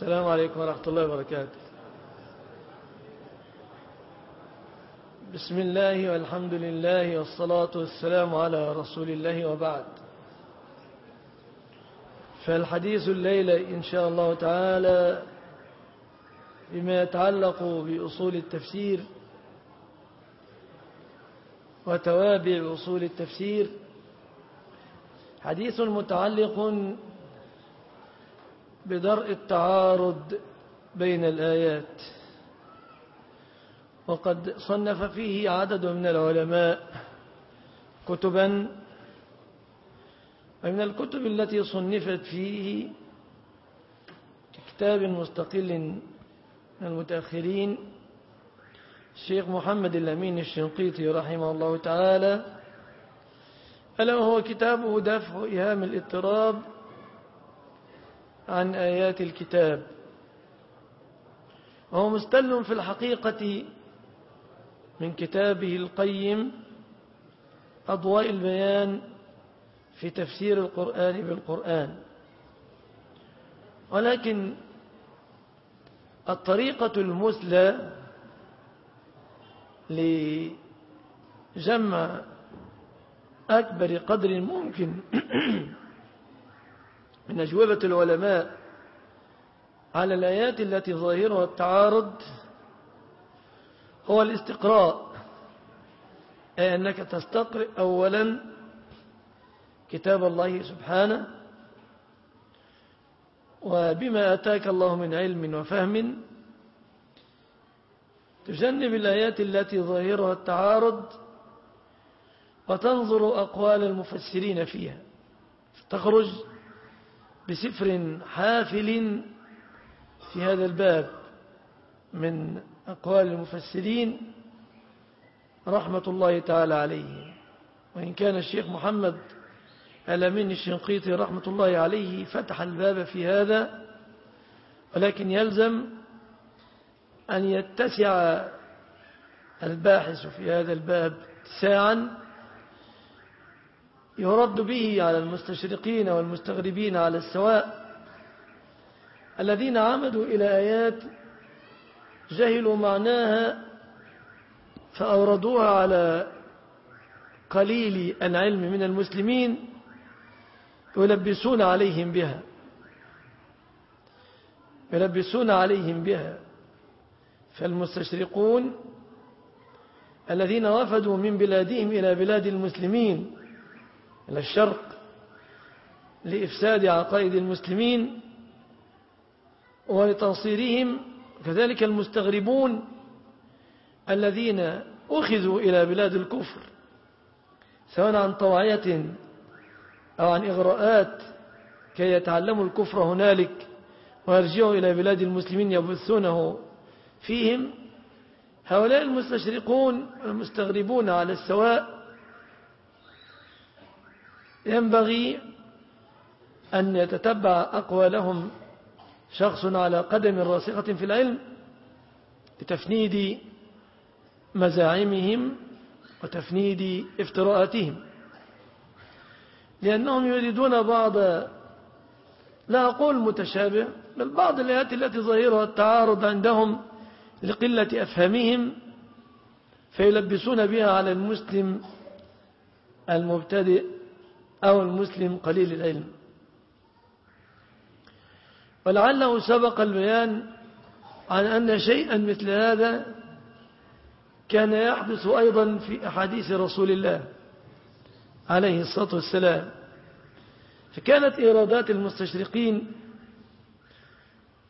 السلام عليكم ورحمة الله وبركاته. بسم الله والحمد لله والصلاة والسلام على رسول الله وبعد. فالحديث الليلة إن شاء الله تعالى بما يتعلق بأصول التفسير وتوابع أصول التفسير. حديث متعلق بدرء التعارض بين الآيات. وقد صنف فيه عدد من العلماء كتبا ومن الكتب التي صنفت فيه كتاب مستقل من المتأخرين الشيخ محمد الأمين الشنقيطي رحمه الله تعالى ألا وهو كتابه دفع إهام الاضطراب عن آيات الكتاب. وهو مستل في الحقيقة من كتابه القيم أضواء البيان في تفسير القرآن بالقرآن. ولكن الطريقة المثلى لجمع أكبر قدر ممكن من أجوبة العلماء على الآيات التي ظاهرها التعارض هو الاستقراء أي أنك تستقرئ أولا كتاب الله سبحانه وبما أتاك الله من علم وفهم تجنب الآيات التي ظاهرها التعارض وتنظر أقوال المفسرين فيها. تخرج بسفر حافل في هذا الباب من أقوال المفسرين رحمة الله تعالى عليه. وإن كان الشيخ محمد الأمين الشنقيطي رحمة الله عليه فتح الباب في هذا ولكن يلزم أن يتسع الباحث في هذا الباب ساعا يرد به على المستشرقين والمستغربين على السواء. الذين عمدوا إلى آيات جهلوا معناها فأوردوها على قليل العلم من المسلمين يلبسون عليهم بها. يلبسون عليهم بها. فالمستشرقون الذين وفدوا من بلادهم إلى بلاد المسلمين إلى الشرق لإفساد عقائد المسلمين ولتنصيرهم كذلك المستغربون الذين أخذوا إلى بلاد الكفر سواء عن طوعية أو عن إغراءات كي يتعلموا الكفر هنالك ويرجعوا إلى بلاد المسلمين يبثونه فيهم. هؤلاء المستشرقون المستغربون على السواء ينبغي أن يتتبع أقوالهم شخص على قدم راسخة في العلم لتفنيد مزاعمهم وتفنيد افتراءاتهم. لأنهم يريدون بعض لا أقول متشابه بل بعض الآيات التي ظاهرها التعارض عندهم لقلة أفهمهم فيلبسون بها على المسلم المبتدئ أو المسلم قليل العلم. ولعله سبق البيان عن أن شيئا مثل هذا كان يحدث أيضا في أحاديث رسول الله عليه الصلاة والسلام. فكانت إيرادات المستشرقين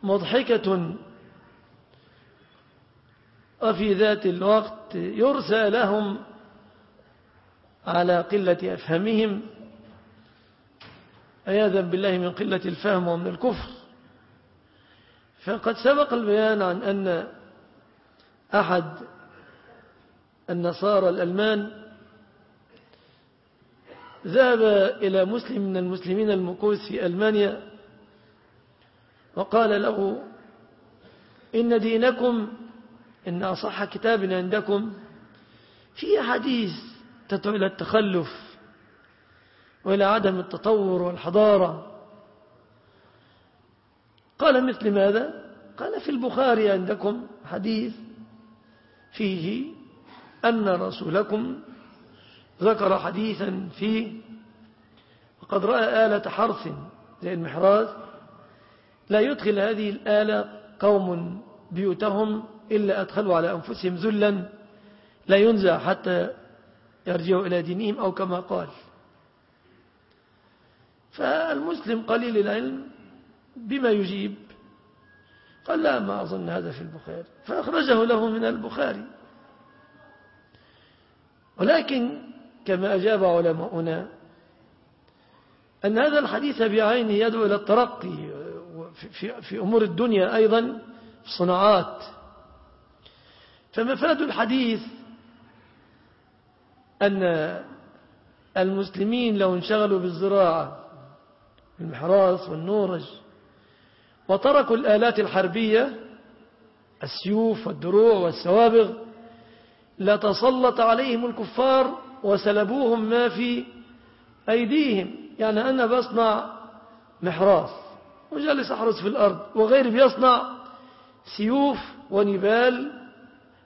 مضحكة وفي ذات الوقت يرسى لهم على قلة أفهمهم عياذا بالله من قلة الفهم ومن الكفر. فقد سبق البيان عن أن أحد النصارى الألمان ذهب إلى مسلم من المسلمين المكوث في ألمانيا وقال له إن دينكم إن أصح كتاب عندكم في حديث تدعو إلى التخلف. وإلى عدم التطور والحضارة. قال مثل ماذا؟ قال في البخاري عندكم حديث فيه أن رسولكم ذكر حديثا فيه وقد رأى آلة حرث زي المحراث لا يدخل هذه الآلة قوم بيوتهم إلا أدخلوا على أنفسهم ذلا لا ينزع حتى يرجعوا إلى دينهم أو كما قال. فالمسلم قليل العلم بما يجيب. قال لا ما أظن هذا في البخاري. فأخرجه له من البخاري. ولكن كما أجاب علماؤنا أن هذا الحديث بعينه يدعو إلى الترقي في, أمور الدنيا أيضا في الصناعات فمفاد الحديث أن المسلمين لو انشغلوا بالزراعة المحراث والنورج. وتركوا الآلات الحربية السيوف والدروع والسوابغ لتسلط عليهم الكفار وسلبوهم ما في أيديهم. يعني أنا بصنع محراث وجالس أحرس في الأرض وغيري بيصنع سيوف ونبال.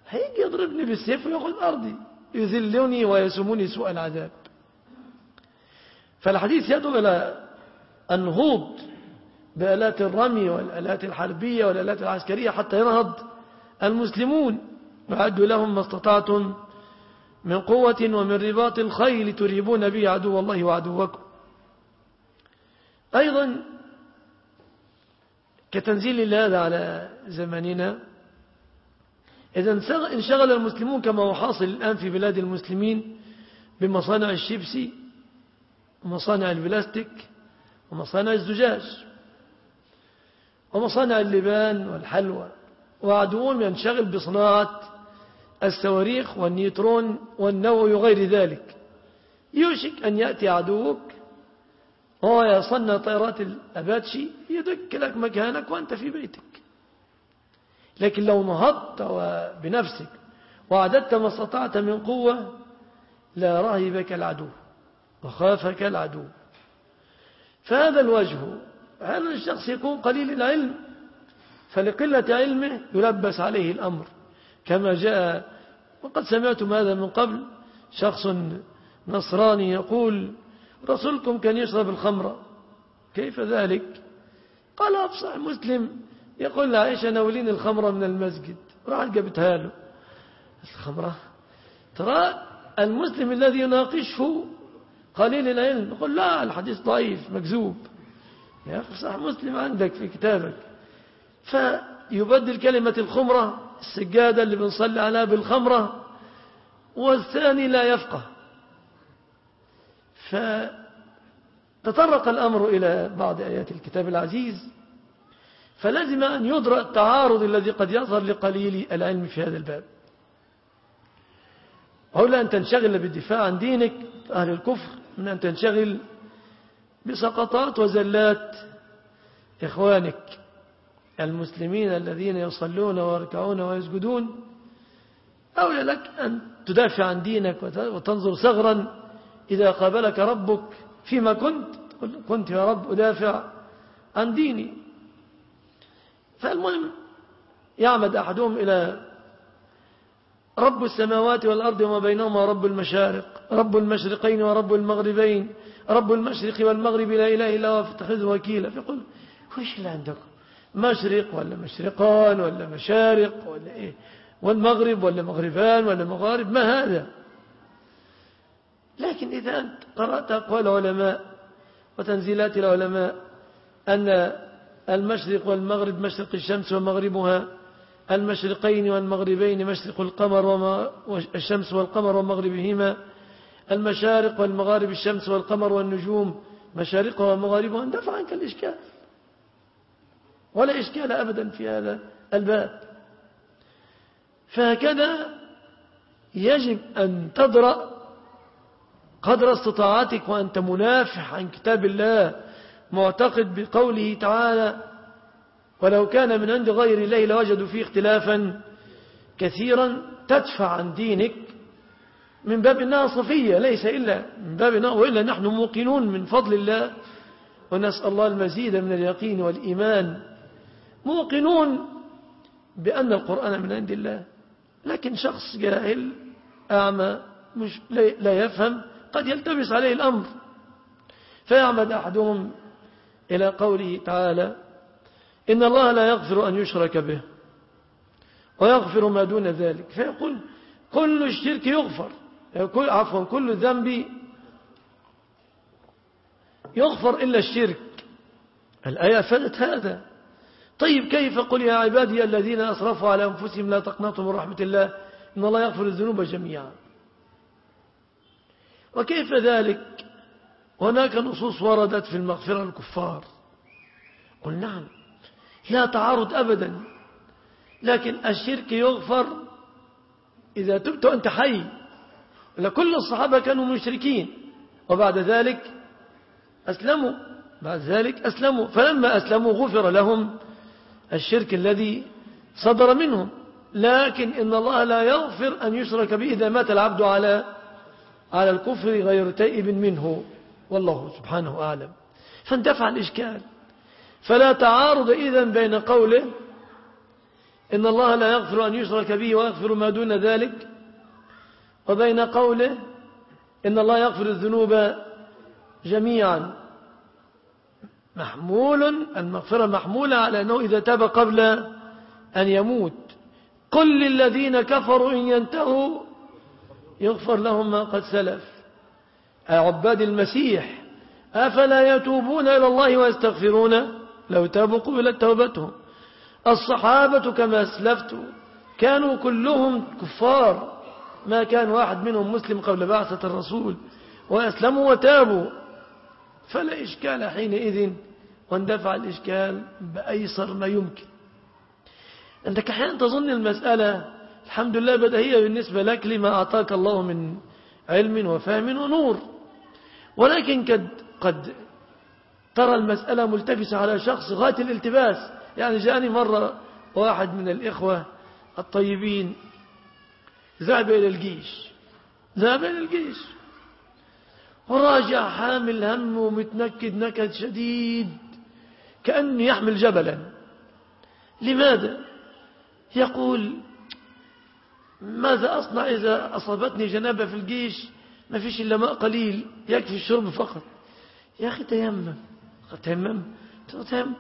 هيجي يضربني بالسيف ويأخذ أرضي يذلني ويسموني سوء العذاب. فالحديث يدعو إلى النهوض بآلات الرمي والآلات الحربية والآلات العسكرية حتى ينهض المسلمون. وعدوا لهم ما استطعتم من قوة ومن رباط الخيل ترهبون به عدو الله وعدوكم. أيضا كتنزيل هذا على زماننا إذا انشغل المسلمون كما هو حاصل الآن في بلاد المسلمين بمصانع الشيبسي ومصانع البلاستيك ومصانع الزجاج ومصانع اللبان والحلوى. وعدوهم ينشغل بصناعة الصواريخ والنيوترون والنووي وغير ذلك. يوشك أن يأتي عدوك وهو يصنع طائرات الأباتشي يدك لك مكانك وأنت في بيتك. لكن لو نهضت بنفسك وعددت ما استطعت من قوة لا رهبك العدو وخافك العدو. فهذا الوجه. هذا الشخص يكون قليل العلم. فلقلة علمه يلبس عليه الأمر. كما جاء وقد سمعتم هذا من قبل شخص نصراني يقول رسولكم كان يشرب الخمر كيف ذلك؟ قال أبصح مسلم. يقول لعائشة ناولين الخمرة من المسجد. راحت جابتها له. الخمرة؟ ترى المسلم الذي يناقشه قليل العلم. يقول لا الحديث ضعيف مكذوب. يا أخي صح مسلم عندك في كتابك. فيبدل كلمة الخمرة السجادة اللي بنصلي عليها بالخمرة والثاني لا يفقه. فتطرق الأمر إلى بعض آيات الكتاب العزيز. فلازم أن يدرأ التعارض الذي قد يظهر لقليل العلم في هذا الباب. أولا أن تنشغل بالدفاع عن دينك أهل الكفر. من أن تنشغل بسقطات وزلات. إخوانك المسلمين الذين يصلون ويركعون ويسجدون أولى لك أن تدافع عن دينك وتنظر صغرا إذا قابلك ربك فيما كنت كنت يا رب أدافع عن ديني. فالمهم يعمد أحدهم إلى رب السماوات والأرض وما بينهما رب المشارق رب المشرقين ورب المغربين رب المشرق والمغرب لا إله إلا هو فاتخذه وكيلا. فيقول وش اللي عندكم؟ مشرق ولا مشرقان ولا مشارق ولا إيه؟ والمغرب ولا مغربان ولا مغارب؟ ما هذا؟ لكن إذا أنت قرأت أقوال العلماء وتنزيلات العلماء أن المشرق والمغرب مشرق الشمس ومغربها المشرقين والمغربين مشرق القمر والشمس والقمر ومغربهما المشارق والمغارب الشمس والقمر والنجوم مشارقها ومغاربها اندفع عنك الإشكال. ولا إشكال أبدا في هذا الباب. فهكذا يجب أن تدرأ قدر استطاعتك وأنت منافح عن كتاب الله معتقد بقوله تعالى ولو كان من عند غير الله لوجدوا فيه اختلافا كثيرا تدفع عن دينك من باب إنها صفية ليس إلا من باب وإلا نحن موقنون من فضل الله. ونسأل الله المزيد من اليقين والإيمان. موقنون بأن القرآن من عند الله. لكن شخص جاهل أعمى مش لا يفهم قد يلتبس عليه الأمر. فيعمد أحدهم إلى قوله تعالى إن الله لا يغفر أن يشرك به ويغفر ما دون ذلك. فيقول كل الشرك يغفر كل عفوا كل الذنب يغفر إلا الشرك. الآية فادت هذا. طيب كيف؟ قل يا عبادي الذين أسرفوا على أنفسهم لا تقنطوا من رحمة الله إن الله يغفر الذنوب جميعا. وكيف ذلك؟ هناك نصوص وردت في المغفرة الكفار قل نعم. لا تعارض أبدا. لكن الشرك يغفر إذا تبت أنت حي. لكل الصحابة كانوا مشركين. وبعد ذلك أسلموا. بعد ذلك أسلموا. فلما أسلموا غفر لهم الشرك الذي صدر منهم. لكن إن الله لا يغفر أن يشرك به إذا مات العبد على على الكفر غير تائب منه. والله سبحانه أعلم. فاندفع الإشكال. فلا تعارض إذن بين قوله إن الله لا يغفر أن يشرك به ويغفر ما دون ذلك وبين قوله إن الله يغفر الذنوب جميعا. محمول المغفرة محمولة على أنه إذا تاب قبل أن يموت. قل للذين كفروا إن ينتهوا يغفر لهم ما قد سلف. عباد المسيح أفلا يتوبون إلى الله ويستغفرون لو تابوا قبلت توبتهم. الصحابة كما أسلفت كانوا كلهم كفار. ما كان واحد منهم مسلم قبل بعثة الرسول وأسلموا وتابوا. فلا إشكال حينئذ واندفع الإشكال بأيسر ما يمكن. أنت أحيانا تظن المسألة الحمد لله بدهية بالنسبة لك لما أعطاك الله من علم وفهم ونور. ولكن قد, قد ترى المسألة ملتبسة على شخص غاية الالتباس. يعني جاءني مرة واحد من الإخوة الطيبين ذهب إلى الجيش. ذهب إلى الجيش. وراجع حامل هم ومتنكد نكد شديد كأنه يحمل جبلا. لماذا؟ يقول ماذا أصنع إذا أصابتني جنابة في الجيش؟ ما فيش إلا ماء قليل يكفي الشرب فقط. يا أخي تيمم. تيمم تيمم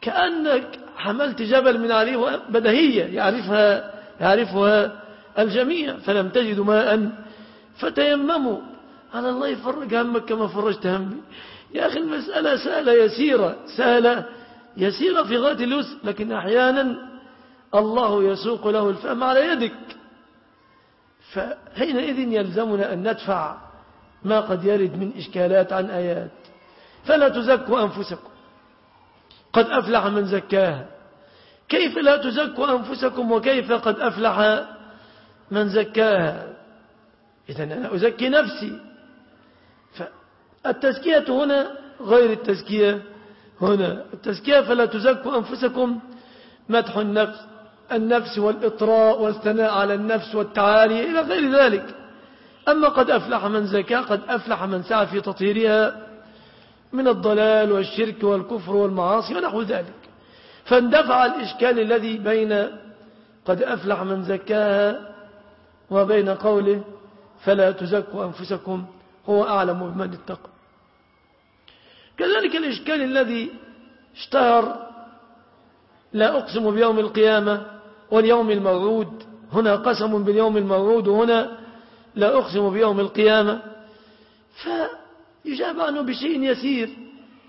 كأنك حملت جبل من عليه بدهية يعرفها يعرفها الجميع فلم تجدوا ماء. فتيمموا. على الله يفرج همك كما فرجت همي. يا أخي المسألة سهلة يسيرة سهلة يسيرة في غاية اليسر لكن أحيانا الله يسوق له الفهم على يدك. فحينئذ يلزمنا أن ندفع ما قد يرد من إشكالات عن آيات. فلا تزكوا أنفسكم. قد أفلح من زكاها. كيف لا تزكوا أنفسكم وكيف قد أفلح من زكاها؟ إذا أنا أزكي نفسي. فالتزكية هنا غير التزكية. هنا التزكية فلا تزكوا أنفسكم. مدح النفس النفس والإطراء والثناء على النفس والتعالي إلى غير ذلك. أما قد أفلح من زكاة قد أفلح من سعى في تطهيرها من الضلال والشرك والكفر والمعاصي ونحو ذلك. فاندفع الإشكال الذي بين قد أفلح من زكاها وبين قوله فلا تزكوا أنفسكم هو أعلم بمن اتقى. كذلك الإشكال الذي اشتهر لا أقسم بيوم القيامة واليوم الموعود هنا قسم باليوم الموعود وهنا لا أقسم بيوم القيامة. فيجاب عنه بشيء يسير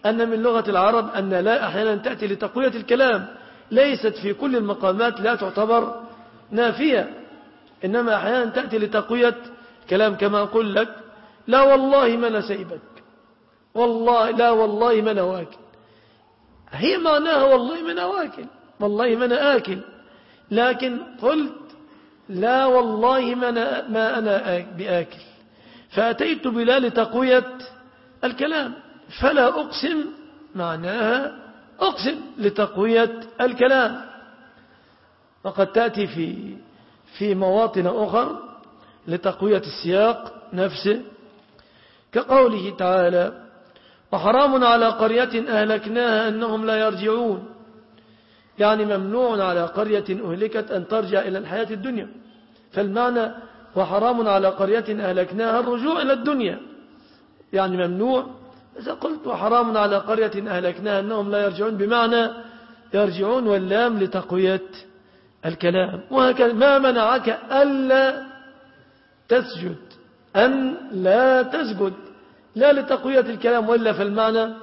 أن من لغة العرب أن لا أحيانا تأتي لتقوية الكلام ليست في كل المقامات لا تعتبر نافية إنما أحيانا تأتي لتقوية كلام كما أقول لك لا والله ما نسيبك والله لا والله ما أنا واكل هي معناها والله ما أنا واكل والله ما أنا آكل. لكن قلت لا والله ما أنا, ما أنا بآكل. فأتيت بلا لتقوية الكلام. فلا أقسم معناها أقسم لتقوية الكلام. وقد تأتي في في مواطن أخر لتقوية السياق نفسه. كقوله تعالى وحرام على قرية أهلكناها أنهم لا يرجعون. يعني ممنوع على قرية أهلكت أن ترجع إلى الحياة الدنيا. فالمعنى وحرام على قرية أهلكناها الرجوع إلى الدنيا. يعني ممنوع. إذا قلت وحرام على قرية أهلكناها أنهم لا يرجعون بمعنى يرجعون واللام لتقوية الكلام. وهكذا ما منعك ألا تسجد أن لا تسجد لا لتقوية الكلام وإلا فالمعنى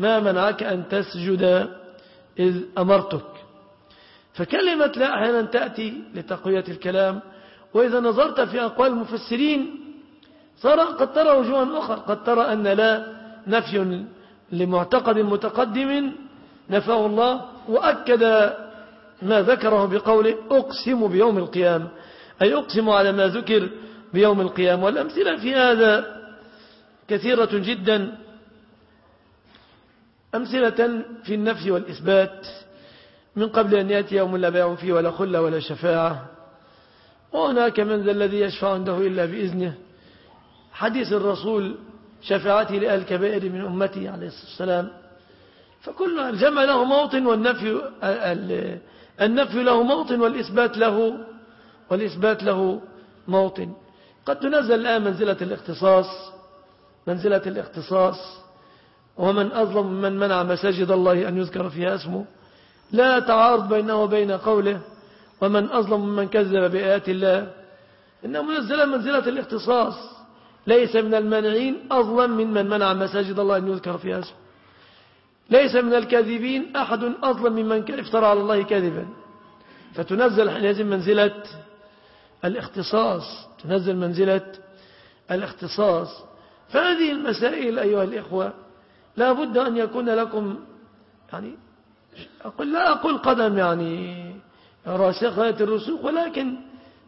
ما منعك أن تسجد إذ أمرتك. فكلمة لا أحيانا تأتي لتقوية الكلام. وإذا نظرت في أقوال المفسرين صار قد ترى وجوها أخرى قد ترى أن لا نفي لمعتقد متقدم نفاه الله وأكد ما ذكره بقوله أقسم بيوم القيامة. أي أقسم على ما ذكر بيوم القيامة. والأمثلة في هذا كثيرة جدا. أمثلة في النفي والإثبات. من قبل أن يأتي يوم لا بيع فيه ولا خلة ولا شفاعة. وهناك من ذا الذي يشفع عنده إلا بإذنه. حديث الرسول شفاعتي لأهل الكبائر من أمتي عليه الصلاة والسلام. فكل الجمع له موطن والنفي النفي له موطن والإثبات له والإثبات له موطن. قد تنزل الآن منزلة الاختصاص منزلة الاختصاص. ومن أظلم من منع مساجد الله أن يذكر فيها اسمه. لا تعارض بينه وبين قوله ومن أظلم من كذب بآيات الله. إنه منزل منزلة الاختصاص. ليس من المانعين أظلم من من منع مساجد الله أن يذكر فيها اسمه. ليس من الكاذبين أحد أظلم ممن افترى على الله كذبا فتنزل حينئذ منزلة الاختصاص تنزل منزلة الاختصاص. فهذه المسائل أيها الإخوة لا بد أن يكون لكم يعني أقول لا أقول قدم يعني راسخة الرسوخ ولكن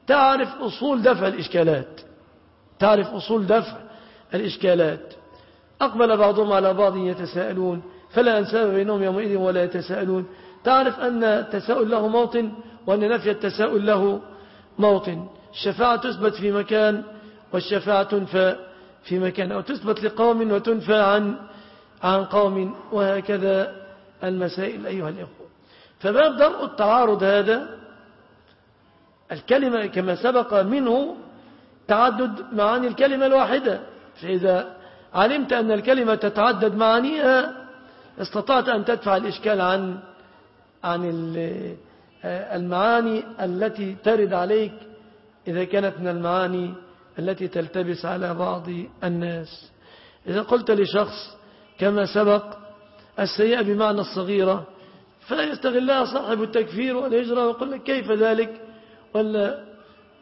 تعرف أصول دفع الإشكالات. تعرف أصول دفع الإشكالات. أقبل بعضهم على بعض يتساءلون فلا أنساب بينهم يومئذ ولا يتساءلون. تعرف أن التساؤل له موطن وأن نفي التساؤل له موطن. الشفاعة تثبت في مكان والشفاعة تنفى في مكان أو تثبت لقوم وتنفى عن عن قوم. وهكذا المسائل أيها الإخوة. فباب درء التعارض هذا الكلمة كما سبق منه تعدد معاني الكلمة الواحدة. فإذا علمت أن الكلمة تتعدد معانيها استطعت أن تدفع الإشكال عن عن المعاني التي ترد عليك إذا كانت من المعاني التي تلتبس على بعض الناس. إذا قلت لشخص كما سبق السيئة بمعنى الصغيرة فيستغلها صاحب التكفير والهجرة ويقول لك كيف ذلك؟ ولا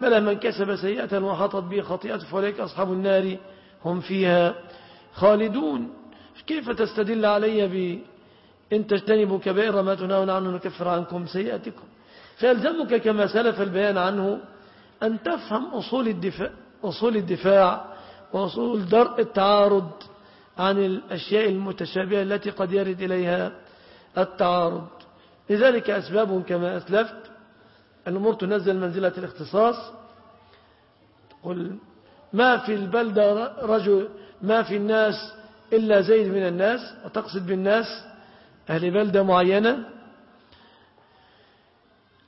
بلى من كسب سيئة وحطت به خطيئته فوليك أصحاب النار هم فيها خالدون. كيف تستدل علي ب إن تجتنبوا كبائر ما تنهون عنه نكفر عنكم سيئاتكم؟ فيلزمك كما سلف البيان عنه أن تفهم أصول الدفاع, أصول الدفاع وأصول درء التعارض عن الأشياء المتشابهة التي قد يرد إليها التعارض. لذلك أسباب كما أسلفت الأمور تنزل منزلة الاختصاص. قل ما في البلدة رجل ما في الناس إلا زيد من الناس وتقصد بالناس أهل بلدة معينة.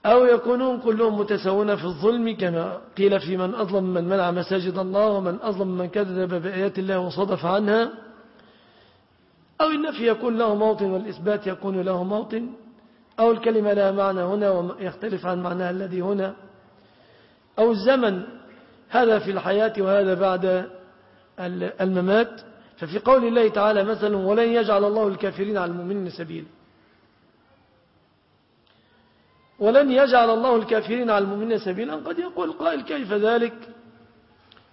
أو يكونون كلهم متساوون في الظلم كما قيل في من أظلم من منع مساجد الله ومن أظلم من كذب بآيات الله وصدف عنها. أو النفي يكون له موطن والإثبات يكون له موطن. أو الكلمة لها معنى هنا ويختلف عن معناها الذي هنا. أو الزمن هذا في الحياة وهذا بعد الممات. ففي قول الله تعالى مثلا ولن يجعل الله الكافرين على المؤمنين سبيلا. ولن يجعل الله الكافرين على المؤمنين سبيلا. قد يقول قائل كيف ذلك؟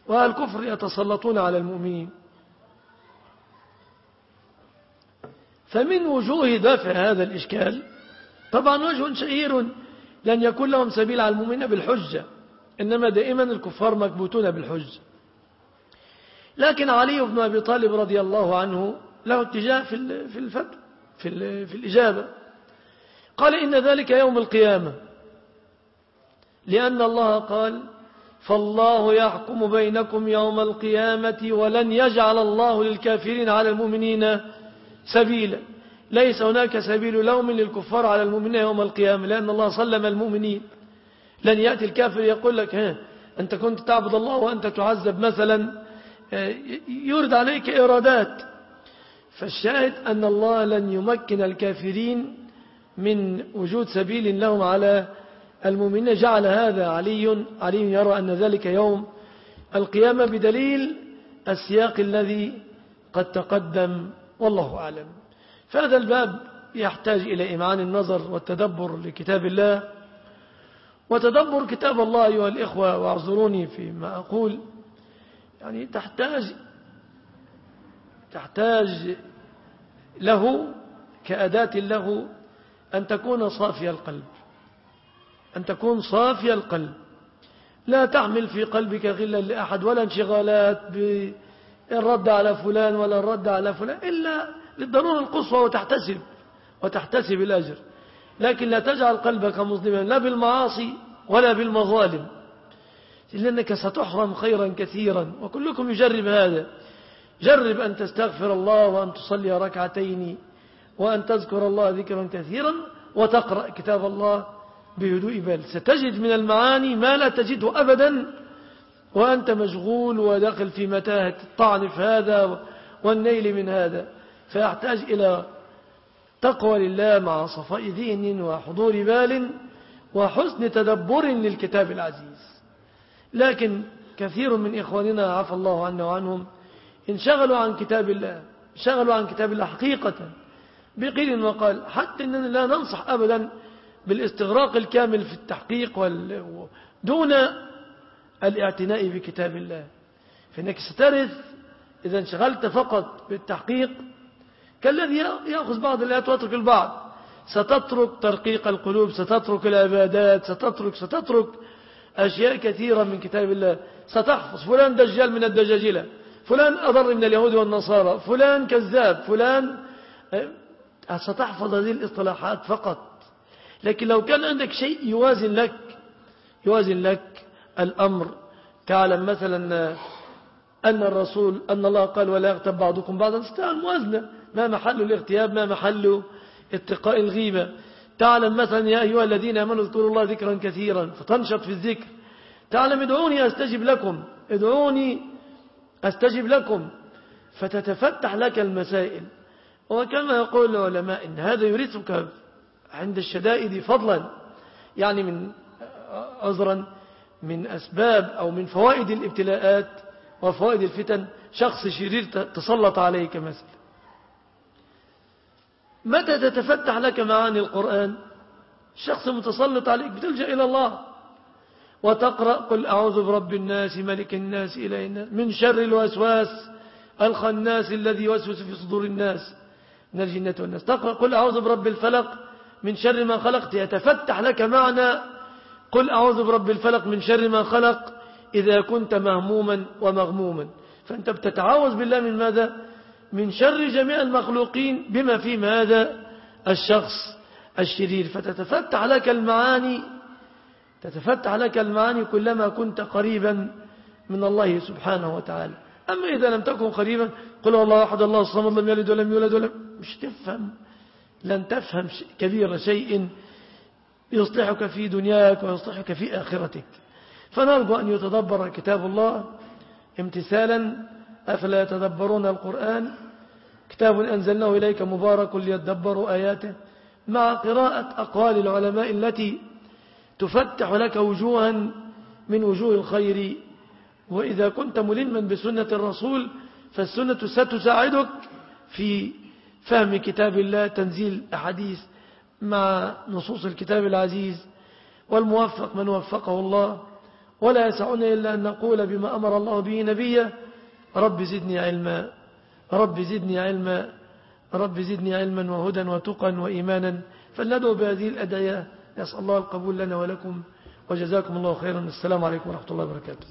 والكفر يتسلطون على المؤمنين. فمن وجوه دفع هذا الإشكال طبعا وجه شهير لن يكون لهم سبيل على المؤمنين بالحجة إنما دائما الكفار مكبوتون بالحجة. لكن علي بن أبي طالب رضي الله عنه له اتجاه في الفتح في في الإجابة. قال إن ذلك يوم القيامة لأن الله قال فالله يحكم بينكم يوم القيامة ولن يجعل الله للكافرين على المؤمنين سبيلا ليس هناك سبيل لوم للكفار على المؤمنين يوم القيامة لأن الله سلم المؤمنين. لن يأتي الكافر يقول لك ها أنت كنت تعبد الله وأنت تعذب مثلا. آه، يرد عليك إرادات فالشاهد أن الله لن يمكن الكافرين من وجود سبيل لهم على المؤمنين. جعل هذا علي علي يرى أن ذلك يوم القيامة بدليل السياق الذي قد تقدم والله أعلم. فهذا الباب يحتاج إلى إمعان النظر والتدبر لكتاب الله. وتدبر كتاب الله أيها الإخوة واعذروني فيما أقول. يعني تحتاج تحتاج له كأداة له أن تكون صافي القلب أن تكون صافي القلب. لا تحمل في قلبك غلا لأحد ولا انشغالات بالرد على فلان ولا الرد على فلان إلا للضرورة القصوى وتحتسب وتحتسب الأجر لكن لا تجعل قلبك مظلما لا بالمعاصي ولا بالمظالم. لأنك ستحرم خيرا كثيرا وكلكم يجرب هذا. جرب أن تستغفر الله وأن تصلي ركعتين وأن تذكر الله ذكرا كثيرا وتقرأ كتاب الله بهدوء بال. ستجد من المعاني ما لا تجده أبدا وأنت مشغول وداخل في متاهة الطعن في هذا والنيل من هذا. فيحتاج إلى تقوى لله مع صفاء ذهن وحضور بال وحسن تدبر للكتاب العزيز. لكن كثير من إخواننا عفى الله عنا وعنهم انشغلوا عن كتاب الله انشغلوا عن كتاب الله حقيقة بقيل وقال حتى أننا لا ننصح أبدا بالاستغراق الكامل في التحقيق وال... دون الاعتناء بكتاب الله. فإنك سترث إذا انشغلت فقط بالتحقيق كالذي يأخذ بعض الآيات ويترك البعض. ستترك ترقيق القلوب ستترك العبادات ستترك ستترك أشياء كثيرة من كتاب الله. ستحفظ فلان دجال من الدجاجلة فلان أضر من اليهود والنصارى فلان كذاب فلان آه، ستحفظ هذه الاصطلاحات فقط. لكن لو كان عندك شيء يوازن لك يوازن لك الأمر. تعلم مثلا أن الرسول أن الله قال ولا يغتب بعضكم بعضا. استعمل الموازنة ما محل الاغتياب ما محل اتقاء الغيبة. تعلم مثلا يا أيها الذين أمنوا اذكروا الله ذكرا كثيرا فتنشط في الذكر. تعلم ادعوني أستجب لكم ادعوني أستجب لكم فتتفتح لك المسائل. وكما يقول العلماء إن هذا يرثك عند الشدائد فضلا يعني من عذرا من أسباب أو من فوائد الابتلاءات وفوائد الفتن. شخص شرير تسلط عليك مثلا. متى تتفتح لك معاني القرآن؟ شخص متسلط عليك بتلجأ إلى الله. وتقرأ قل أعوذ برب الناس ملك الناس إلى الناس من شر الوسواس الخناس الذي يوسوس في صدور الناس. من الجنة والناس. تقرأ قل أعوذ برب الفلق من شر ما خلقت. يتفتح لك معنى. قل أعوذ برب الفلق من شر ما خلق إذا كنت مهموما ومغموما. فأنت بتتعوذ بالله من ماذا؟ من شر جميع المخلوقين بما فيهم هذا الشخص الشرير. فتتفتح لك المعاني تتفتح لك المعاني كلما كنت قريبا من الله سبحانه وتعالى. أما إذا لم تكن قريبا قل الله أحد الله الصمد لم يلد ولم يولد ولم مش تفهم. لن تفهم كبير شيء يصلحك في دنياك ويصلحك في آخرتك. فنرجو أن يتدبر كتاب الله امتثالا أفلا يتدبرون القرآن؟ كتاب أنزلناه إليك مبارك ليتدبروا آياته. مع قراءة أقوال العلماء التي تفتح لك وجوها من وجوه الخير. وإذا كنت ملما بسنة الرسول فالسنة ستساعدك في فهم كتاب الله تنزيل أحاديث مع نصوص الكتاب العزيز. والموفق من وفقه الله. ولا يسعنا إلا أن نقول بما أمر الله به نبيه رب زدني علما. رب زدني علما. رب زدني علما وهدى وتقا وإيمانا. فلندعو بهذه الأدعية. نسأل الله القبول لنا ولكم. وجزاكم الله خيرا. السلام عليكم ورحمة الله وبركاته.